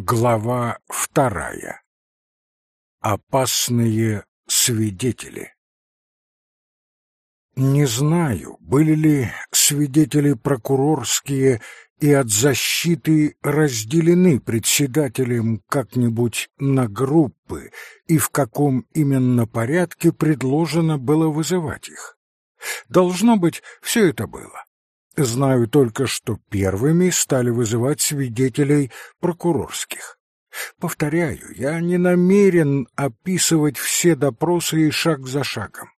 Глава вторая. Опасные свидетели. Не знаю, были ли свидетели прокурорские и от защиты разделены председателем как-нибудь на группы и в каком именно порядке предложено было вызывать их. Должно быть, все это было. Знаю только, что первыми стали вызывать свидетелей прокурорских. Повторяю, я не намерен описывать все допросы и шаг за шагом.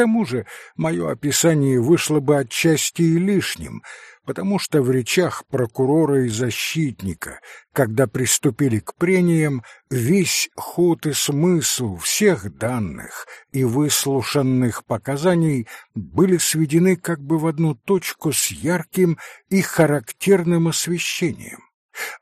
Тому же мое описание вышло бы отчасти и лишним, потому что в речах прокурора и защитника, когда приступили к прениям, весь ход и смысл всех данных и выслушанных показаний были сведены как бы в одну точку с ярким и характерным освещением.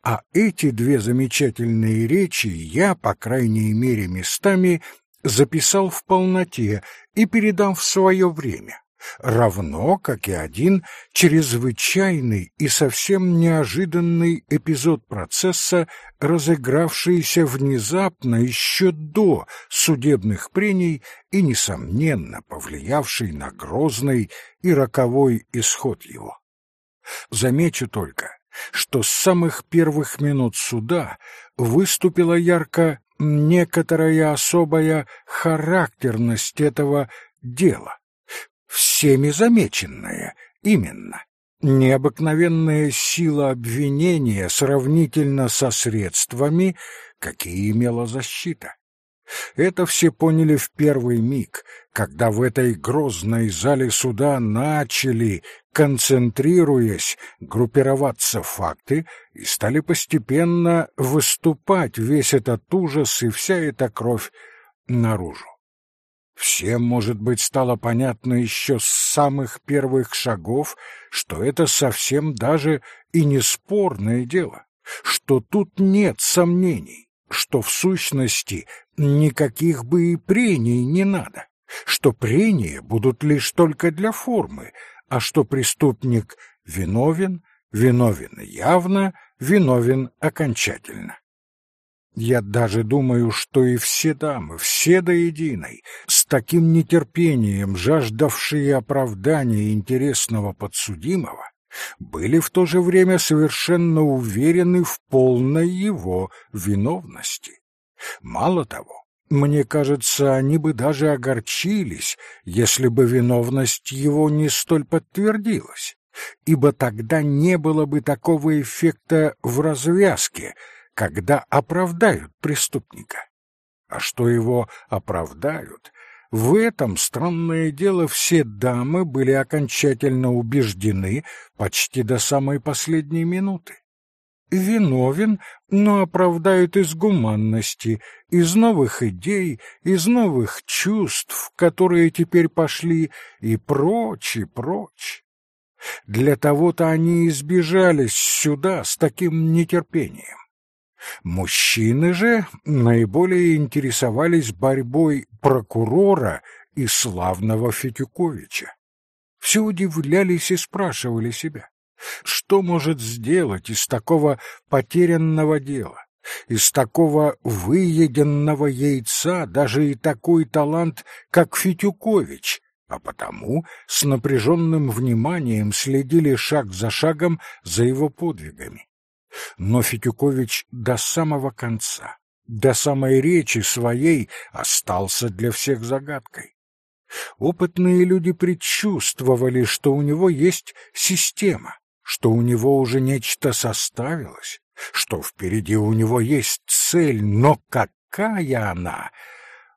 А эти две замечательные речи я, по крайней мере местами, записал в полноте и передам в свое время, равно как и один чрезвычайный и совсем неожиданный эпизод процесса, разыгравшийся внезапно еще до судебных прений и, несомненно, повлиявший на грозный и роковой исход его. Замечу только, что с самых первых минут суда выступила ярко некоторая особая характерность этого дела, всеми замеченная именно. Необыкновенная сила обвинения сравнительно со средствами, какие имела защита. Это все поняли в первый миг, когда в этой грозной зале суда начали, концентрируясь, группироваться факты и стали постепенно выступать весь этот ужас и вся эта кровь наружу. Всем, может быть, стало понятно еще с самых первых шагов, что это совсем даже и не спорное дело, что тут нет сомнений, что в сущности никаких бы и прений не надо, что прения будут лишь только для формы, а что преступник виновен, виновен явно, виновен окончательно. Я даже думаю, что и все дамы, все до единой, с таким нетерпением жаждавшие оправдания интересного подсудимого, были в то же время совершенно уверены в полной его виновности. Мало того, мне кажется, они бы даже огорчились, если бы виновность его не столь подтвердилась, ибо тогда не было бы такого эффекта в развязке, когда оправдают преступника. А что его оправдают, в этом странное дело все дамы были окончательно убеждены почти до самой последней минуты виновен, но оправдают из гуманности, из новых идей, из новых чувств, которые теперь пошли, и прочь, и прочь. Для того-то они избежались сюда с таким нетерпением. Мужчины же наиболее интересовались борьбой прокурора и славного Фетюковича. Все удивлялись и спрашивали себя, что может сделать из такого потерянного дела, из такого выеденного яйца даже и такой талант, как Фитюкович, а потому с напряженным вниманием следили шаг за шагом за его подвигами. Но Фитюкович до самого конца, до самой речи своей остался для всех загадкой. Опытные люди предчувствовали, что у него есть система, что у него уже нечто составилось, что впереди у него есть цель, но какая она,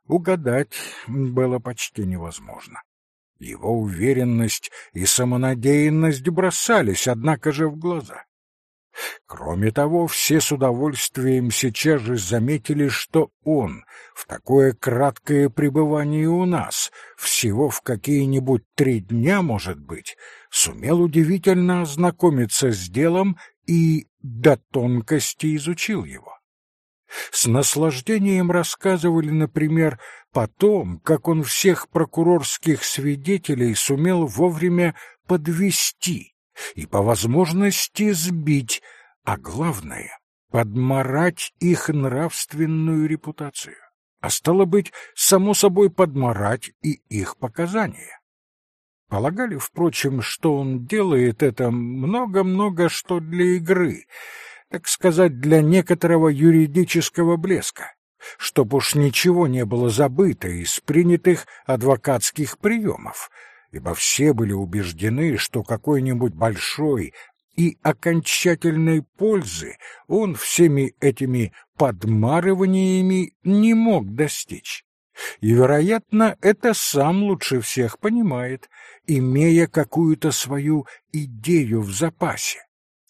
угадать было почти невозможно. Его уверенность и самонадеянность бросались, однако же, в глаза. Кроме того, все с удовольствием сейчас же заметили, что он в такое краткое пребывание у нас, всего в какие-нибудь три дня, может быть, сумел удивительно ознакомиться с делом и до тонкости изучил его. С наслаждением рассказывали, например, потом, как он всех прокурорских свидетелей сумел вовремя подвести и по возможности сбить, а главное подмарать их нравственную репутацию, а стало быть, само собой подмарать и их показания. Полагали, впрочем, что он делает это много-много что для игры, так сказать, для некоторого юридического блеска, чтоб уж ничего не было забыто из принятых адвокатских приемов, ибо все были убеждены, что какой-нибудь большой и окончательной пользы он всеми этими подмарываниями не мог достичь. И, вероятно, это сам лучше всех понимает, имея какую-то свою идею в запасе,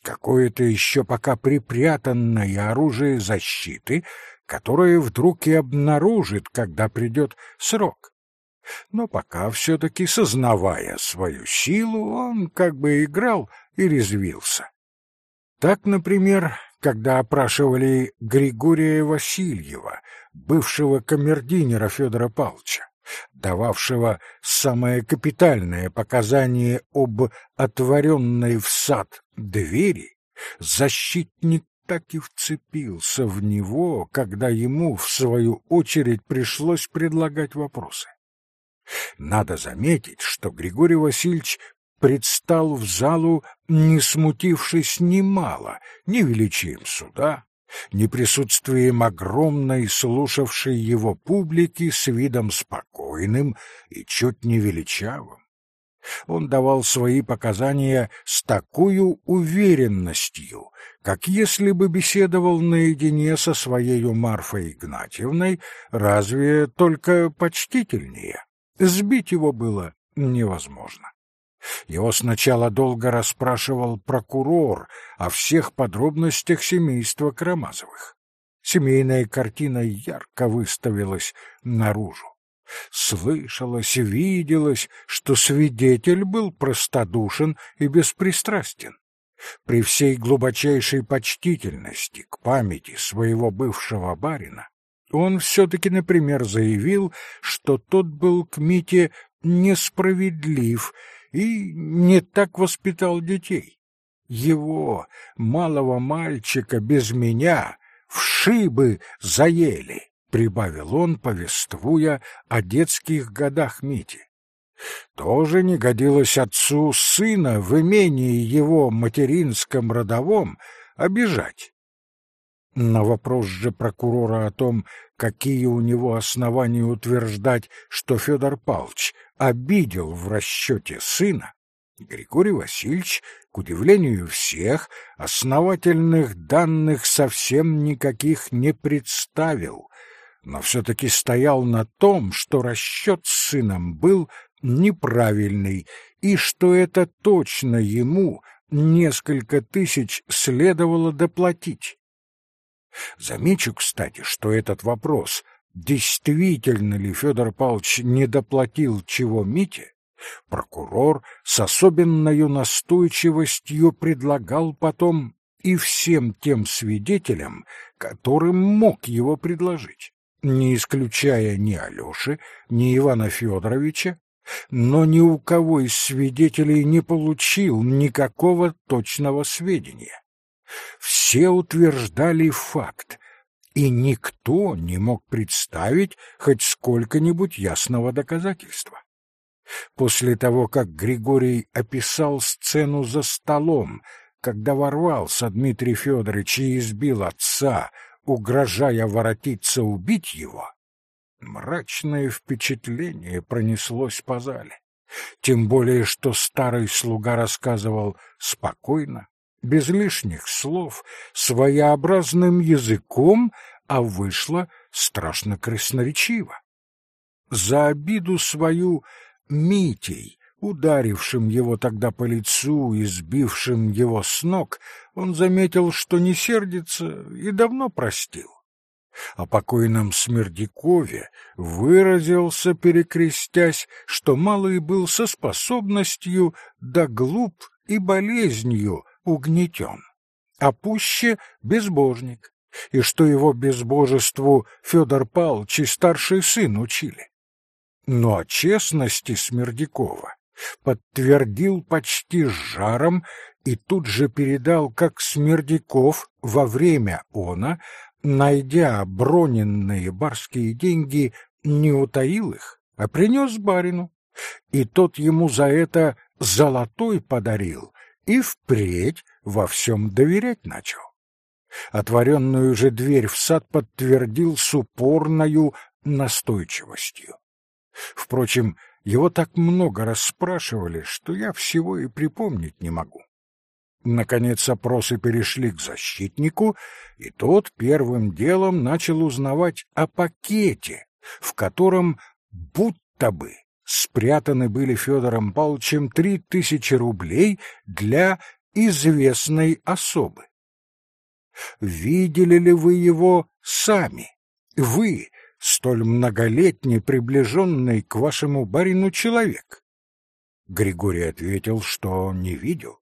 какое-то еще пока припрятанное оружие защиты, которое вдруг и обнаружит, когда придет срок. Но пока все-таки, сознавая свою силу, он как бы играл и резвился. Так, например, когда опрашивали Григория Васильева, бывшего камердинера Федора Павловича, дававшего самое капитальное показание об отворенной в сад двери, защитник так и вцепился в него, когда ему, в свою очередь, пришлось предлагать вопросы. Надо заметить, что Григорий Васильевич предстал в залу, не смутившись немало ни величием суда, ни присутствием огромной слушавшей его публики с видом спокойным и чуть не величавым. Он давал свои показания с такой уверенностью, как если бы беседовал наедине со своей Марфой Игнатьевной, разве только почтительнее. Сбить его было невозможно. Его сначала долго расспрашивал прокурор о всех подробностях семейства Карамазовых. Семейная картина ярко выставилась наружу. Слышалось, виделось, что свидетель был простодушен и беспристрастен. При всей глубочайшей почтительности к памяти своего бывшего барина он все-таки, например, заявил, что тот был к Мите несправедлив и не так воспитал детей. Его, малого мальчика, без меня, в шибы заели, прибавил он, повествуя о детских годах Мити. Тоже не годилось отцу сына в имении его материнском родовом обижать. На вопрос же прокурора о том, какие у него основания утверждать, что Федор Павлович обидел в расчете сына, Григорий Васильевич, к удивлению всех, основательных данных совсем никаких не представил, но все-таки стоял на том, что расчет с сыном был неправильный, и что это точно ему несколько тысяч следовало доплатить. Замечу, кстати, что этот вопрос, действительно ли Федор Павлович не доплатил чего Мите, прокурор с особенной настойчивостью предлагал потом и всем тем свидетелям, которым мог его предложить, не исключая ни Алёши, ни Ивана Федоровича, но ни у кого из свидетелей не получил никакого точного сведения. Все утверждали факт, и никто не мог представить хоть сколько-нибудь ясного доказательства. После того, как Григорий описал сцену за столом, когда ворвался Дмитрий Федорович и избил отца, угрожая воротиться убить его, мрачное впечатление пронеслось по зале. Тем более, что старый слуга рассказывал спокойно, без лишних слов, своеобразным языком, а вышло страшно красноречиво. За обиду свою Митей, ударившим его тогда по лицу и сбившим его с ног, он заметил, что не сердится и давно простил. О покойном Смердякове выразился, перекрестясь, что малый был со способностью да глуп и болезнью угнетен, а пуще безбожник, и что его безбожеству Федор Павлович и старший сын учили. Но о честности Смердякова подтвердил почти с жаром и тут же передал, как Смердяков во время она, найдя броненные барские деньги, не утаил их, а принес барину, и тот ему за это золотой подарил и впредь во всем доверять начал. Отворенную же дверь в сад подтвердил с упорною настойчивостью. Впрочем, его так много расспрашивали, что я всего и припомнить не могу. Наконец опросы перешли к защитнику, и тот первым делом начал узнавать о пакете, в котором будто бы спрятаны были Федором Павловичем три тысячи рублей для известной особы. Видели ли вы его сами? Вы, столь многолетний приближенный к вашему барину человек? Григорий ответил, что не видел,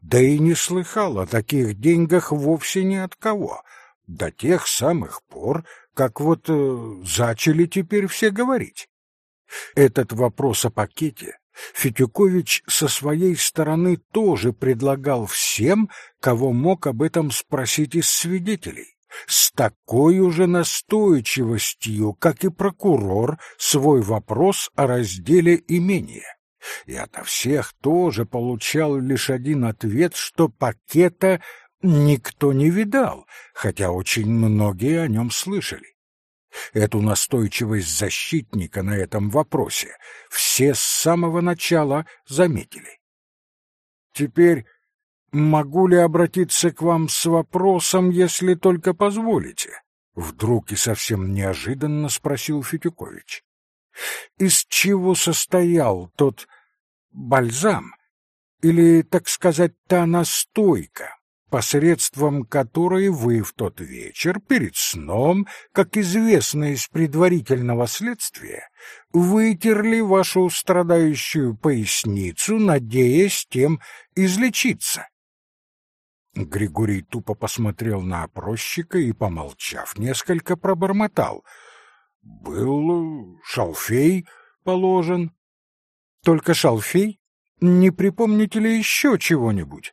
да и не слыхал о таких деньгах вовсе ни от кого, до тех самых пор, как вот э, зачали теперь все говорить. Этот вопрос о пакете Фетюкович со своей стороны тоже предлагал всем, кого мог об этом спросить из свидетелей, с такой уже настойчивостью, как и прокурор свой вопрос о разделе имения. И ото всех тоже получал лишь один ответ, что пакета никто не видал, хотя очень многие о нем слышали. Эту настойчивость защитника на этом вопросе все с самого начала заметили. Теперь могу ли обратиться к вам с вопросом, если только позволите? Вдруг и совсем неожиданно спросил Фетюкович. Из чего состоял тот бальзам, или, так сказать, та настойка, посредством которой вы в тот вечер перед сном, как известно из предварительного следствия, вытерли вашу страдающую поясницу, надеясь тем излечиться. Григорий тупо посмотрел на опросчика и, помолчав, несколько пробормотал. «Был шалфей положен». «Только шалфей? Не припомните ли еще чего-нибудь?»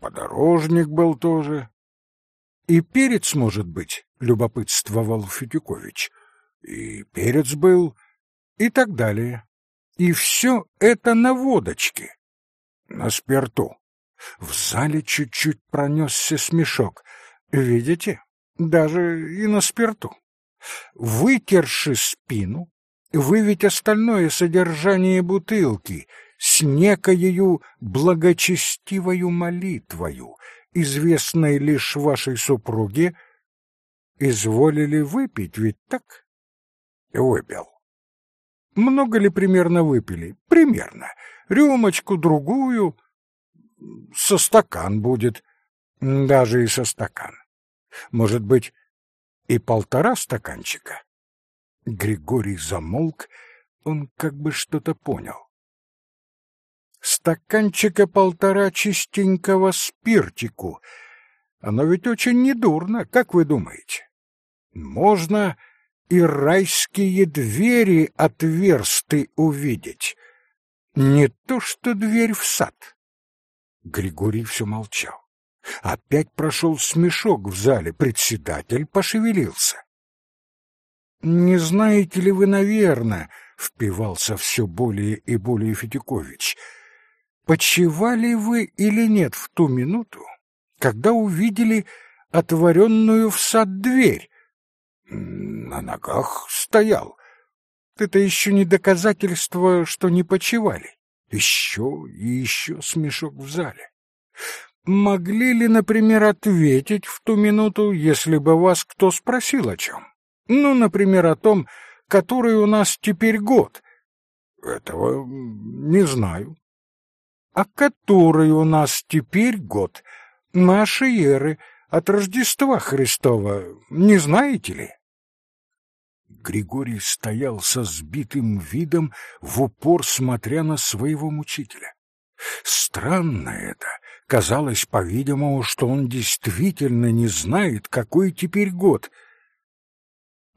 Подорожник был тоже. И перец, может быть, любопытствовал Фетюкович. И перец был, и так далее. И все это на водочке. На спирту. В зале чуть-чуть пронесся смешок. Видите? Даже и на спирту. Вытерши спину, вы ведь остальное содержание бутылки с некоею благочестивою молитвою, известной лишь вашей супруге, изволили выпить, ведь так? Выпил. Много ли примерно выпили? Примерно. Рюмочку, другую. Со стакан будет. Даже и со стакан. Может быть, и полтора стаканчика? Григорий замолк, он как бы что-то понял стаканчика полтора чистенького спиртику. Оно ведь очень недурно, как вы думаете? Можно и райские двери отверсты увидеть. Не то что дверь в сад. Григорий все молчал. Опять прошел смешок в зале, председатель пошевелился. «Не знаете ли вы, наверное, — впивался все более и более Федякович, — почивали вы или нет в ту минуту, когда увидели отворенную в сад дверь? На ногах стоял. Это еще не доказательство, что не почивали. Еще и еще смешок в зале. Могли ли, например, ответить в ту минуту, если бы вас кто спросил о чем? Ну, например, о том, который у нас теперь год. Этого не знаю. А который у нас теперь год? Нашей эры, от Рождества Христова, не знаете ли? Григорий стоял со сбитым видом, в упор смотря на своего мучителя. Странно это. Казалось, по-видимому, что он действительно не знает, какой теперь год.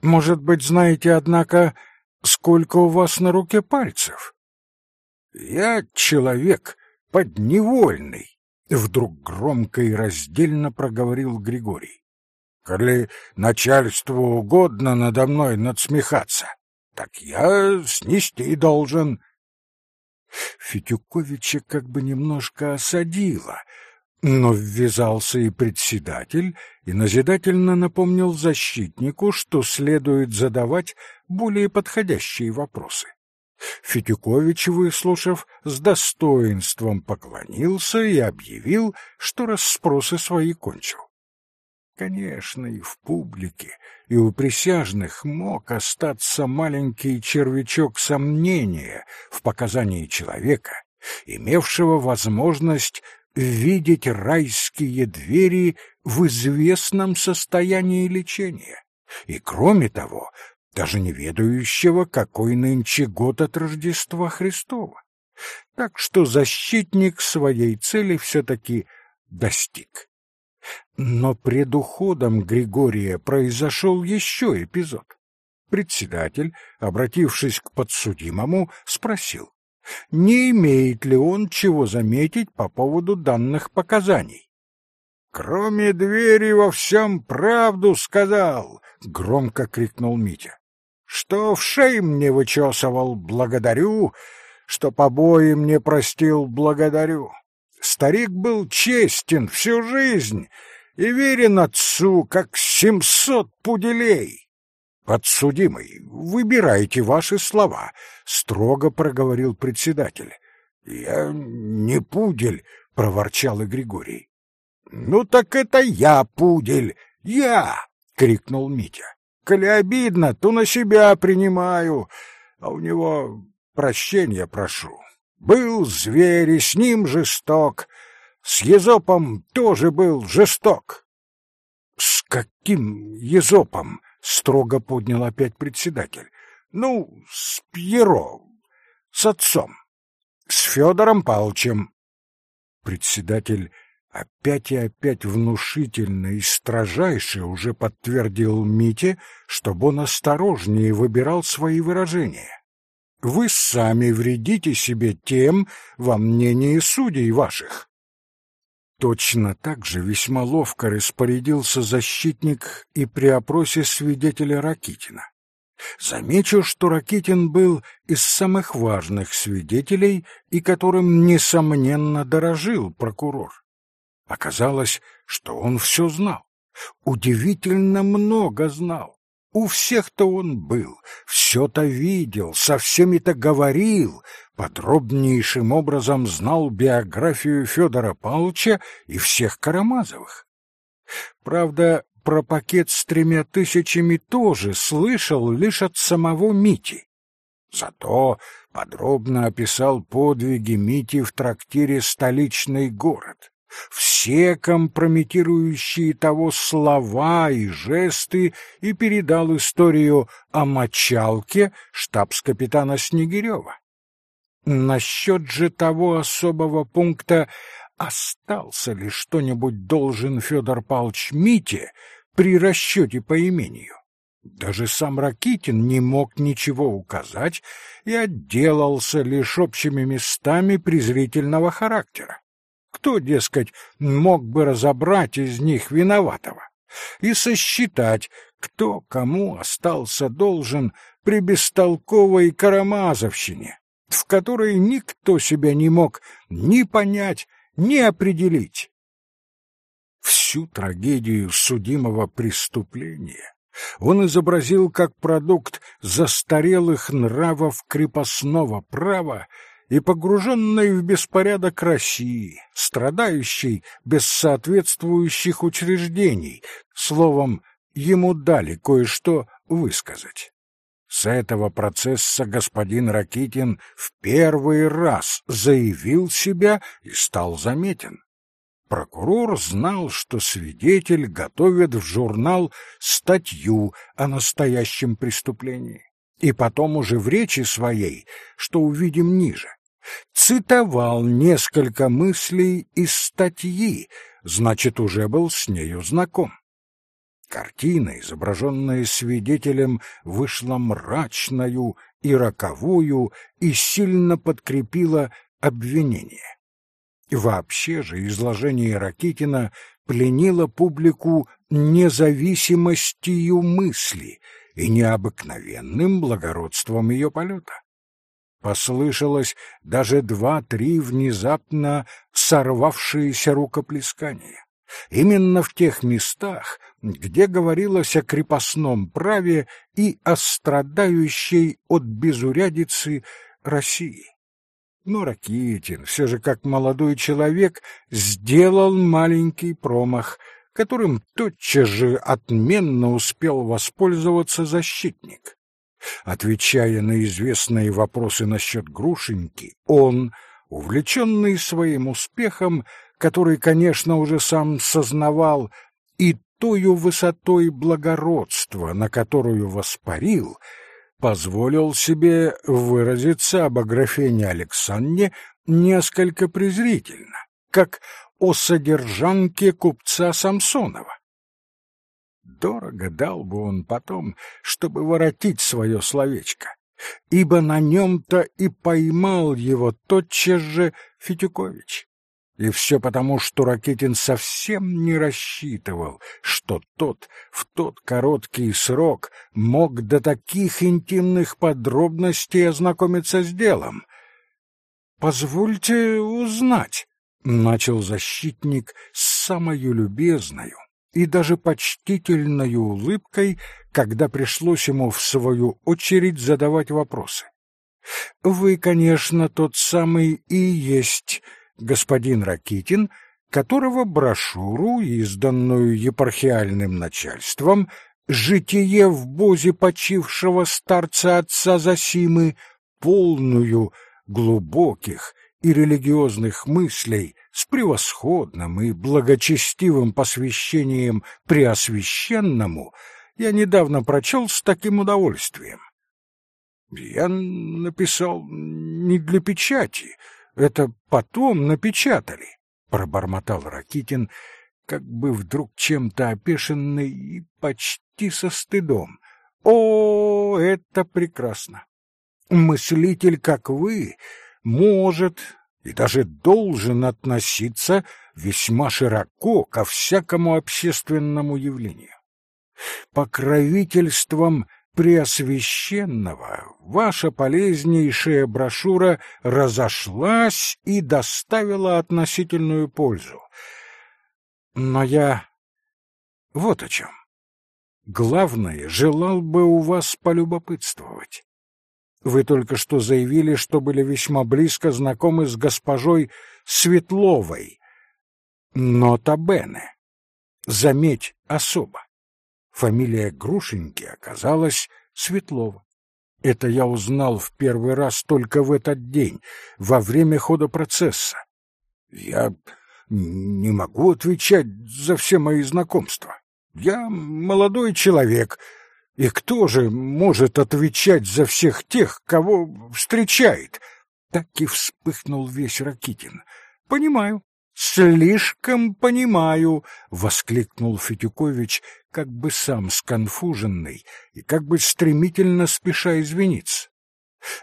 Может быть, знаете, однако, сколько у вас на руке пальцев? Я человек подневольный, вдруг громко и раздельно проговорил Григорий. Коли начальству угодно надо мной надсмехаться, так я снести должен. Фетюковича как бы немножко осадило, но ввязался и председатель, и назидательно напомнил защитнику, что следует задавать более подходящие вопросы. Фетюкович, выслушав, с достоинством поклонился и объявил, что расспросы свои кончил. Конечно, и в публике, и у присяжных мог остаться маленький червячок сомнения в показании человека, имевшего возможность видеть райские двери в известном состоянии лечения, и, кроме того, даже не ведающего, какой нынче год от Рождества Христова. Так что защитник своей цели все-таки достиг. Но пред уходом Григория произошел еще эпизод. Председатель, обратившись к подсудимому, спросил, не имеет ли он чего заметить по поводу данных показаний. «Кроме двери во всем правду сказал!» — громко крикнул Митя. «Что в шей мне вычесывал, благодарю, что побои мне простил, благодарю. Старик был честен всю жизнь и верен отцу, как семьсот пуделей. Подсудимый, выбирайте ваши слова, строго проговорил председатель. Я не пудель, проворчал и Григорий. Ну так это я пудель, я, крикнул Митя. Коли обидно, то на себя принимаю, а у него прощения прошу. Был зверь, и с ним жесток. С Езопом тоже был жесток. — С каким Езопом? — строго поднял опять председатель. — Ну, с Пьеро, с отцом, с Федором Палчем. Председатель опять и опять внушительно и строжайше уже подтвердил Мите, чтобы он осторожнее выбирал свои выражения вы сами вредите себе тем во мнении судей ваших. Точно так же весьма ловко распорядился защитник и при опросе свидетеля Ракитина. Замечу, что Ракитин был из самых важных свидетелей и которым, несомненно, дорожил прокурор. Оказалось, что он все знал, удивительно много знал. У всех-то он был, все-то видел, со всеми-то говорил, подробнейшим образом знал биографию Федора Павловича и всех Карамазовых. Правда, про пакет с тремя тысячами тоже слышал лишь от самого Мити. Зато подробно описал подвиги Мити в трактире «Столичный город» все компрометирующие того слова и жесты и передал историю о мочалке штабс-капитана Снегирева. Насчет же того особого пункта остался ли что-нибудь должен Федор Павлович Мите при расчете по имению? Даже сам Ракитин не мог ничего указать и отделался лишь общими местами презрительного характера. Кто, дескать, мог бы разобрать из них виноватого и сосчитать, кто кому остался должен при бестолковой карамазовщине, в которой никто себя не мог ни понять, ни определить? Всю трагедию судимого преступления он изобразил как продукт застарелых нравов крепостного права и погруженной в беспорядок России, страдающей без соответствующих учреждений, словом, ему дали кое-что высказать. С этого процесса господин Ракитин в первый раз заявил себя и стал заметен. Прокурор знал, что свидетель готовит в журнал статью о настоящем преступлении и потом уже в речи своей, что увидим ниже, цитовал несколько мыслей из статьи, значит, уже был с нею знаком. Картина, изображенная свидетелем, вышла мрачною и роковую, и сильно подкрепила обвинение. Вообще же изложение Ракитина пленило публику независимостью мысли и необыкновенным благородством ее полета. Послышалось даже два-три внезапно сорвавшиеся рукоплескания. Именно в тех местах, где говорилось о крепостном праве и о страдающей от безурядицы России. Но Ракитин, все же как молодой человек, сделал маленький промах, которым тотчас же отменно успел воспользоваться защитник. Отвечая на известные вопросы насчет Грушеньки, он, увлеченный своим успехом, который, конечно, уже сам сознавал, и тою высотой благородства, на которую воспарил, позволил себе выразиться об Аграфене Александре несколько презрительно, как о содержанке купца Самсонова. Дорого дал бы он потом, чтобы воротить свое словечко, ибо на нем-то и поймал его тотчас же Фетюкович. И все потому, что Ракетин совсем не рассчитывал, что тот в тот короткий срок мог до таких интимных подробностей ознакомиться с делом. «Позвольте узнать», — начал защитник с самою любезною и даже почтительной улыбкой, когда пришлось ему в свою очередь задавать вопросы. «Вы, конечно, тот самый и есть...» господин Ракитин, которого брошюру, изданную епархиальным начальством, «Житие в бозе почившего старца отца Засимы», полную глубоких и религиозных мыслей с превосходным и благочестивым посвящением Преосвященному, я недавно прочел с таким удовольствием. Я написал не для печати, это потом напечатали, пробормотал Ракитин, как бы вдруг чем-то опешенный и почти со стыдом. О, это прекрасно. Мыслитель, как вы, может и даже должен относиться весьма широко ко всякому общественному явлению. Покровительством Преосвященного ваша полезнейшая брошюра разошлась и доставила относительную пользу. Но я вот о чем. Главное, желал бы у вас полюбопытствовать. Вы только что заявили, что были весьма близко знакомы с госпожой Светловой. Но Табене. Заметь особо. Фамилия Грушеньки оказалась Светлова. Это я узнал в первый раз только в этот день, во время хода процесса. Я не могу отвечать за все мои знакомства. Я молодой человек, и кто же может отвечать за всех тех, кого встречает? Так и вспыхнул весь Ракитин. Понимаю, слишком понимаю, воскликнул Фетюкович, как бы сам сконфуженный и как бы стремительно спеша извиниться.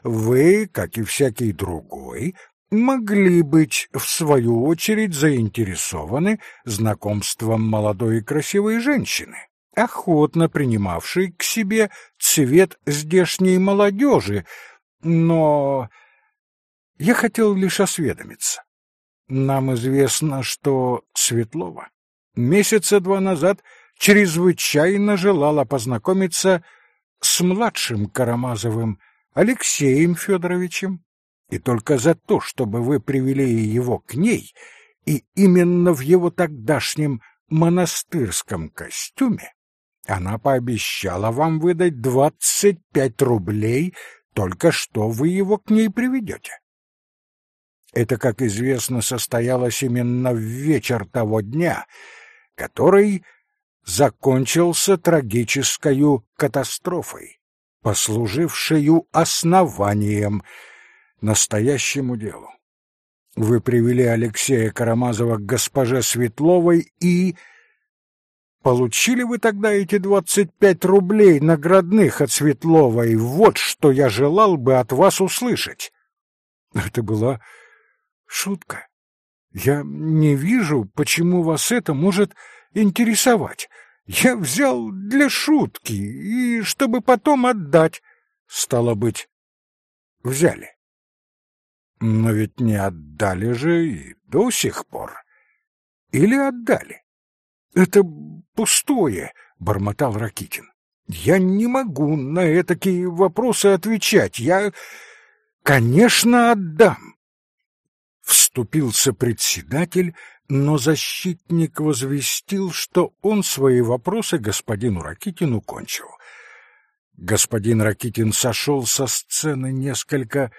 Вы, как и всякий другой, могли быть, в свою очередь, заинтересованы знакомством молодой и красивой женщины, охотно принимавшей к себе цвет здешней молодежи, но я хотел лишь осведомиться. Нам известно, что Светлова месяца два назад — чрезвычайно желала познакомиться с младшим Карамазовым Алексеем Федоровичем, и только за то, чтобы вы привели его к ней, и именно в его тогдашнем монастырском костюме, она пообещала вам выдать двадцать пять рублей, только что вы его к ней приведете. Это, как известно, состоялось именно в вечер того дня, который закончился трагической катастрофой, послужившей основанием настоящему делу. Вы привели Алексея Карамазова к госпоже Светловой и... Получили вы тогда эти двадцать пять рублей наградных от Светлова, и вот что я желал бы от вас услышать. Это была шутка. Я не вижу, почему вас это может интересовать. Я взял для шутки и чтобы потом отдать. Стало быть, взяли. Но ведь не отдали же и до сих пор. Или отдали? Это пустое, бормотал Ракитин. Я не могу на такие вопросы отвечать. Я, конечно, отдам. Вступился председатель, но защитник возвестил, что он свои вопросы господину Ракитину кончил. Господин Ракитин сошел со сцены несколько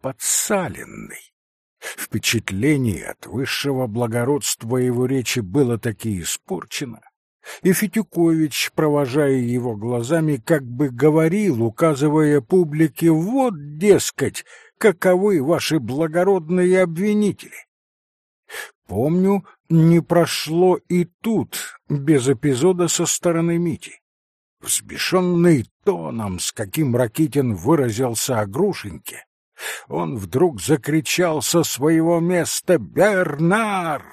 подсаленный. Впечатление от высшего благородства его речи было таки испорчено, и Фетюкович, провожая его глазами, как бы говорил, указывая публике, вот, дескать, каковы ваши благородные обвинители. Помню, не прошло и тут без эпизода со стороны Мити. Взбешенный тоном, с каким Ракитин выразился о Грушеньке, он вдруг закричал со своего места «Бернар!».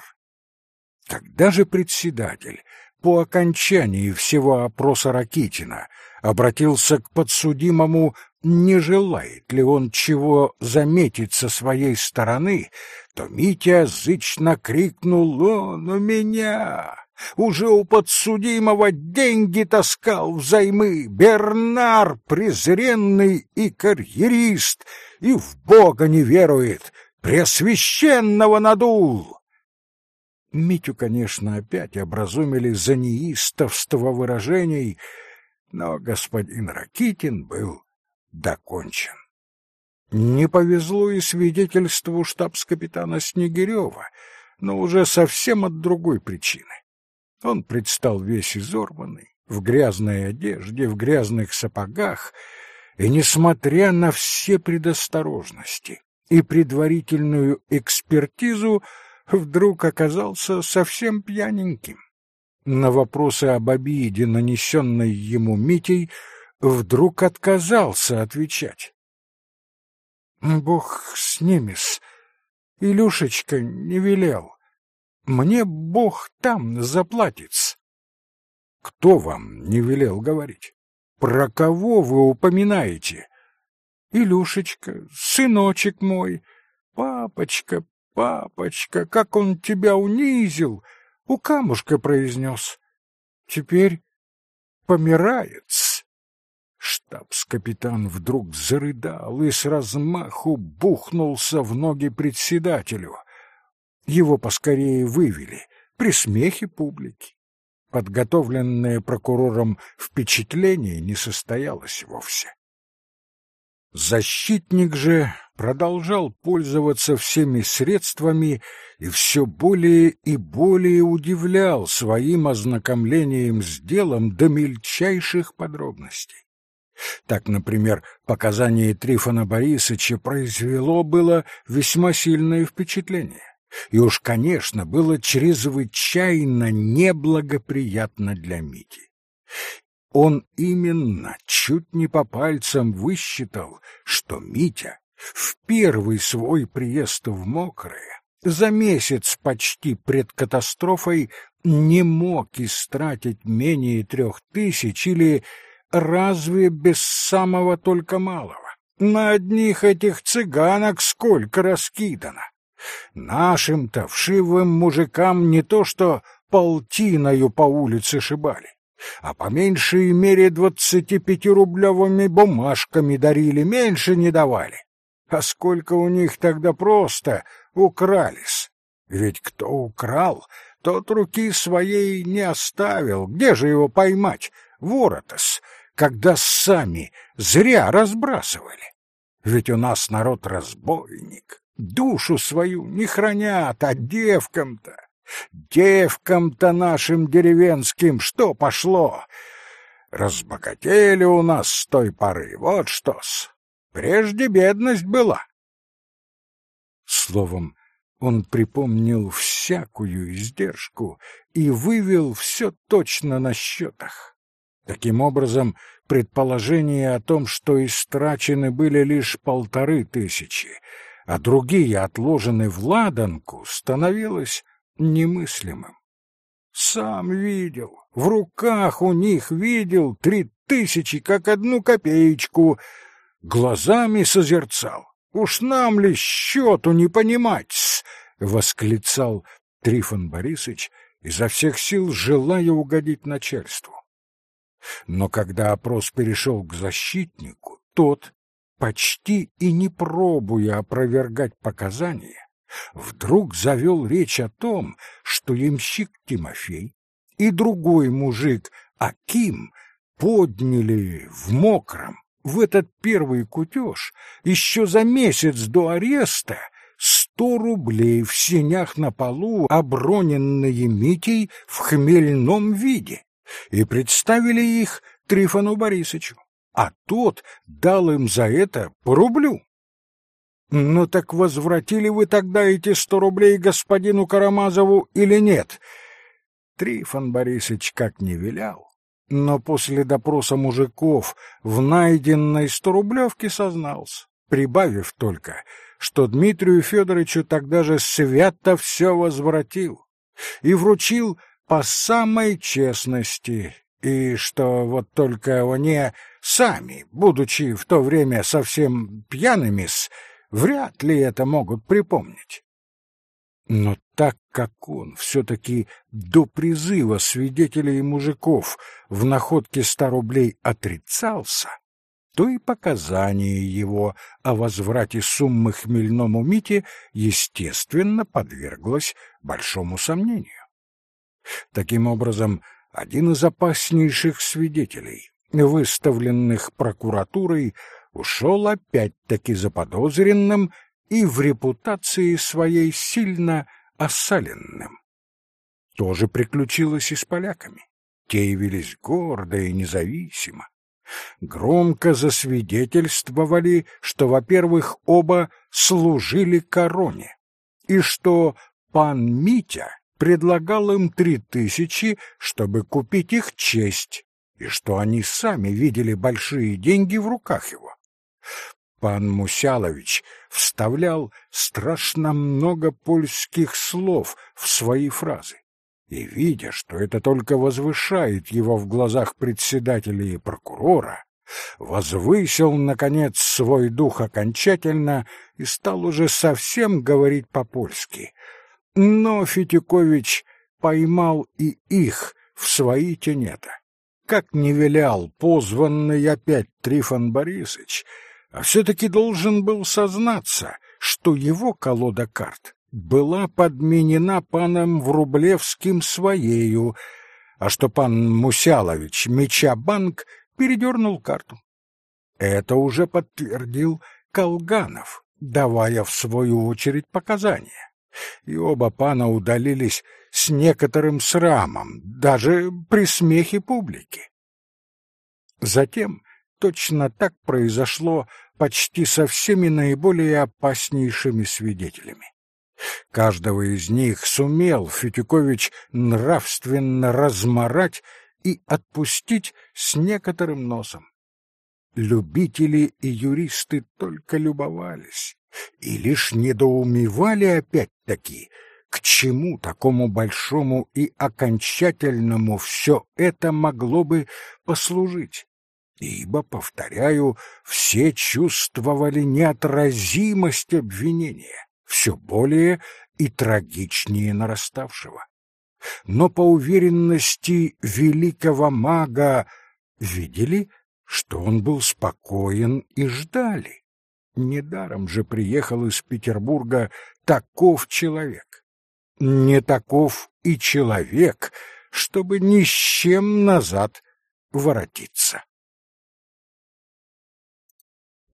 Когда же председатель по окончании всего опроса Ракитина обратился к подсудимому, не желает ли он чего заметить со своей стороны, то Митя зычно крикнул «Он у меня!» Уже у подсудимого деньги таскал взаймы. Бернар, презренный и карьерист, и в Бога не верует, Пресвященного надул. Митю, конечно, опять образумили за неистовство выражений, но господин Ракитин был докончен. Не повезло и свидетельству штабс-капитана Снегирева, но уже совсем от другой причины. Он предстал весь изорванный, в грязной одежде, в грязных сапогах, и, несмотря на все предосторожности и предварительную экспертизу, вдруг оказался совсем пьяненьким. На вопросы об обиде, нанесенной ему Митей, вдруг отказался отвечать. «Бог с ними-с, Илюшечка не велел. Мне Бог там заплатит. Кто вам не велел говорить? Про кого вы упоминаете? Илюшечка, сыночек мой, папочка, папочка, как он тебя унизил, у камушка произнес. Теперь помирает. Штабс-капитан вдруг зарыдал и с размаху бухнулся в ноги председателю. Его поскорее вывели при смехе публики. Подготовленное прокурором впечатление не состоялось вовсе. Защитник же продолжал пользоваться всеми средствами и все более и более удивлял своим ознакомлением с делом до мельчайших подробностей. Так, например, показание Трифона Борисовича произвело было весьма сильное впечатление. И уж, конечно, было чрезвычайно неблагоприятно для Мити. Он именно чуть не по пальцам высчитал, что Митя в первый свой приезд в Мокрое за месяц почти пред катастрофой не мог истратить менее трех тысяч или разве без самого только малого. На одних этих цыганок сколько раскидано. Нашим-то вшивым мужикам не то что полтиною по улице шибали, а по меньшей мере двадцати пятирублевыми бумажками дарили, меньше не давали. А сколько у них тогда просто укрались. Ведь кто украл, тот руки своей не оставил. Где же его поймать? Воротос, когда сами зря разбрасывали. Ведь у нас народ разбойник, душу свою не хранят, а девкам-то, девкам-то нашим деревенским что пошло? Разбогатели у нас с той поры, вот что-с. Прежде бедность была. Словом, он припомнил всякую издержку и вывел все точно на счетах. Таким образом, предположение о том, что истрачены были лишь полторы тысячи, а другие отложены в ладанку, становилось немыслимым. Сам видел, в руках у них видел три тысячи, как одну копеечку, глазами созерцал. Уж нам ли счету не понимать? — восклицал Трифон Борисович, изо всех сил желая угодить начальству. Но когда опрос перешел к защитнику, тот, почти и не пробуя опровергать показания, вдруг завел речь о том, что ямщик Тимофей и другой мужик Аким подняли в мокром в этот первый кутеж еще за месяц до ареста сто рублей в сенях на полу, оброненные Митей в хмельном виде, и представили их Трифону Борисовичу, а тот дал им за это по рублю. «Ну так возвратили вы тогда эти сто рублей господину Карамазову или нет?» Трифон Борисович как не вилял, но после допроса мужиков в найденной сторублевке сознался, прибавив только, что Дмитрию Федоровичу тогда же свято все возвратил и вручил по самой честности, и что вот только они сами, будучи в то время совсем пьяными, вряд ли это могут припомнить. Но так как он все-таки до призыва свидетелей и мужиков в находке ста рублей отрицался, то и показание его о возврате суммы хмельному Мите, естественно, подверглось большому сомнению. Таким образом, один из опаснейших свидетелей, выставленных прокуратурой, ушел опять-таки заподозренным и в репутации своей сильно осаленным. То же приключилось и с поляками. Те явились гордо и независимо. Громко засвидетельствовали, что, во-первых, оба служили короне, и что пан Митя предлагал им три тысячи, чтобы купить их честь, и что они сами видели большие деньги в руках его. Пан Мусялович вставлял страшно много польских слов в свои фразы. И, видя, что это только возвышает его в глазах председателя и прокурора, возвысил, наконец, свой дух окончательно и стал уже совсем говорить по-польски. Но Фетюкович поймал и их в свои тенета. Как не вилял позванный опять Трифон Борисович, а все-таки должен был сознаться, что его колода карт была подменена паном Врублевским своею, а что пан Мусялович Меча-банк передернул карту. Это уже подтвердил Колганов, давая в свою очередь показания. И оба пана удалились с некоторым срамом, даже при смехе публики. Затем точно так произошло почти со всеми наиболее опаснейшими свидетелями. Каждого из них сумел Фетюкович нравственно разморать и отпустить с некоторым носом. Любители и юристы только любовались и лишь недоумевали опять-таки, к чему такому большому и окончательному все это могло бы послужить ибо, повторяю, все чувствовали неотразимость обвинения, все более и трагичнее нараставшего. Но по уверенности великого мага видели, что он был спокоен и ждали. Недаром же приехал из Петербурга таков человек. Не таков и человек, чтобы ни с чем назад воротиться.